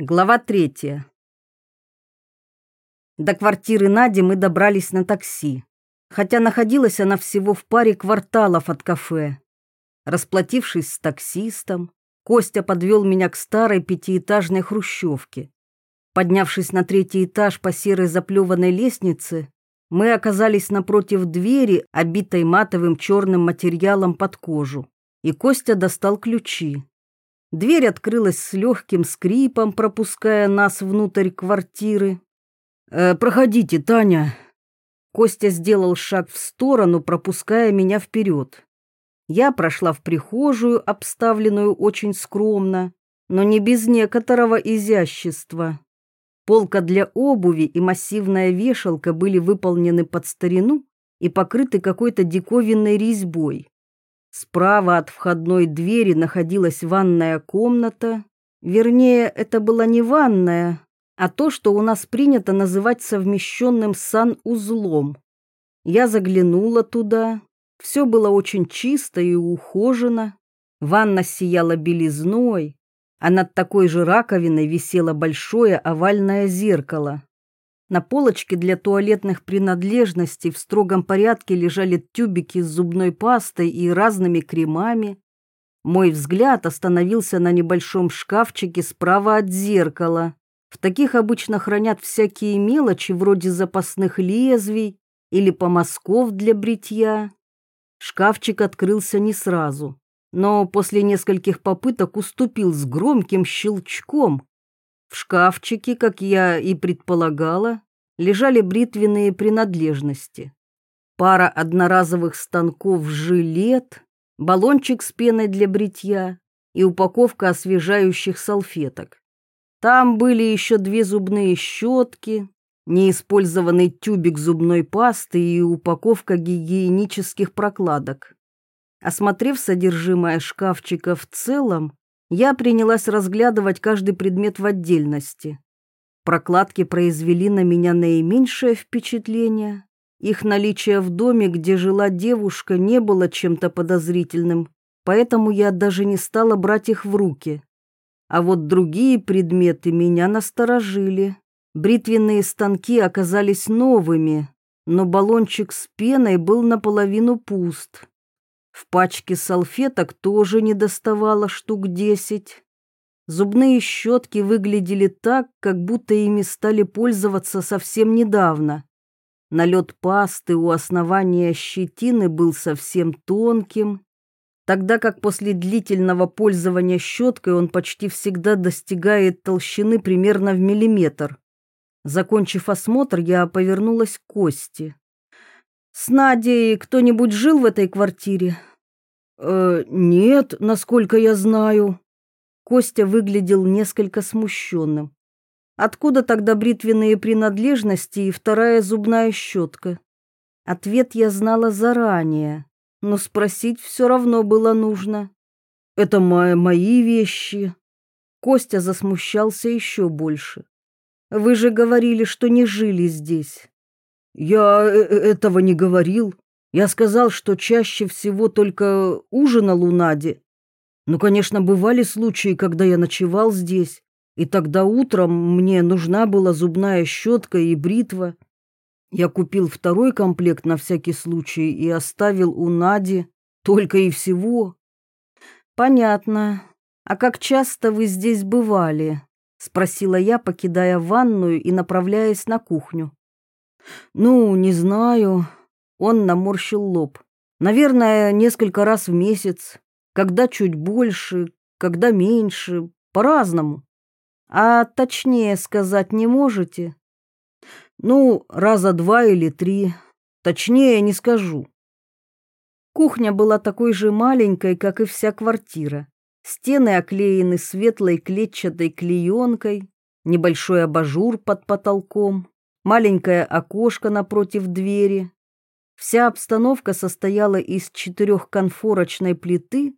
Глава третья. До квартиры Нади мы добрались на такси, хотя находилась она всего в паре кварталов от кафе. Расплатившись с таксистом, Костя подвел меня к старой пятиэтажной хрущевке. Поднявшись на третий этаж по серой заплеванной лестнице, мы оказались напротив двери, обитой матовым черным материалом под кожу, и Костя достал ключи. Дверь открылась с легким скрипом, пропуская нас внутрь квартиры. «Э, «Проходите, Таня». Костя сделал шаг в сторону, пропуская меня вперед. Я прошла в прихожую, обставленную очень скромно, но не без некоторого изящества. Полка для обуви и массивная вешалка были выполнены под старину и покрыты какой-то диковинной резьбой. Справа от входной двери находилась ванная комната. Вернее, это была не ванная, а то, что у нас принято называть совмещенным санузлом. Я заглянула туда. Все было очень чисто и ухожено. Ванна сияла белизной, а над такой же раковиной висело большое овальное зеркало. На полочке для туалетных принадлежностей в строгом порядке лежали тюбики с зубной пастой и разными кремами. Мой взгляд остановился на небольшом шкафчике справа от зеркала. В таких обычно хранят всякие мелочи вроде запасных лезвий или помазков для бритья. Шкафчик открылся не сразу, но после нескольких попыток уступил с громким щелчком, в шкафчике, как я и предполагала, лежали бритвенные принадлежности. Пара одноразовых станков жилет, баллончик с пеной для бритья и упаковка освежающих салфеток. Там были еще две зубные щетки, неиспользованный тюбик зубной пасты и упаковка гигиенических прокладок. Осмотрев содержимое шкафчика в целом, я принялась разглядывать каждый предмет в отдельности. Прокладки произвели на меня наименьшее впечатление. Их наличие в доме, где жила девушка, не было чем-то подозрительным, поэтому я даже не стала брать их в руки. А вот другие предметы меня насторожили. Бритвенные станки оказались новыми, но баллончик с пеной был наполовину пуст. В пачке салфеток тоже не доставало штук десять. Зубные щетки выглядели так, как будто ими стали пользоваться совсем недавно. Налет пасты у основания щетины был совсем тонким, тогда как после длительного пользования щеткой он почти всегда достигает толщины примерно в миллиметр. Закончив осмотр, я повернулась к Косте. С Надей кто-нибудь жил в этой квартире? Э, нет, насколько я знаю. Костя выглядел несколько смущенным. Откуда тогда бритвенные принадлежности и вторая зубная щетка? Ответ я знала заранее, но спросить все равно было нужно. Это мои, мои вещи. Костя засмущался еще больше. Вы же говорили, что не жили здесь. Я э, э, этого не говорил. Я сказал, что чаще всего только ужинал у Нади. Ну, конечно, бывали случаи, когда я ночевал здесь, и тогда утром мне нужна была зубная щетка и бритва. Я купил второй комплект на всякий случай и оставил у Нади только и всего. Понятно. А как часто вы здесь бывали? спросила я, покидая ванную и направляясь на кухню. Ну, не знаю. Он наморщил лоб. Наверное, несколько раз в месяц. Когда чуть больше, когда меньше, по-разному. А точнее сказать не можете? Ну, раза два или три. Точнее не скажу. Кухня была такой же маленькой, как и вся квартира. Стены оклеены светлой клетчатой клеенкой, небольшой абажур под потолком, маленькое окошко напротив двери. Вся обстановка состояла из четырехконфорочной плиты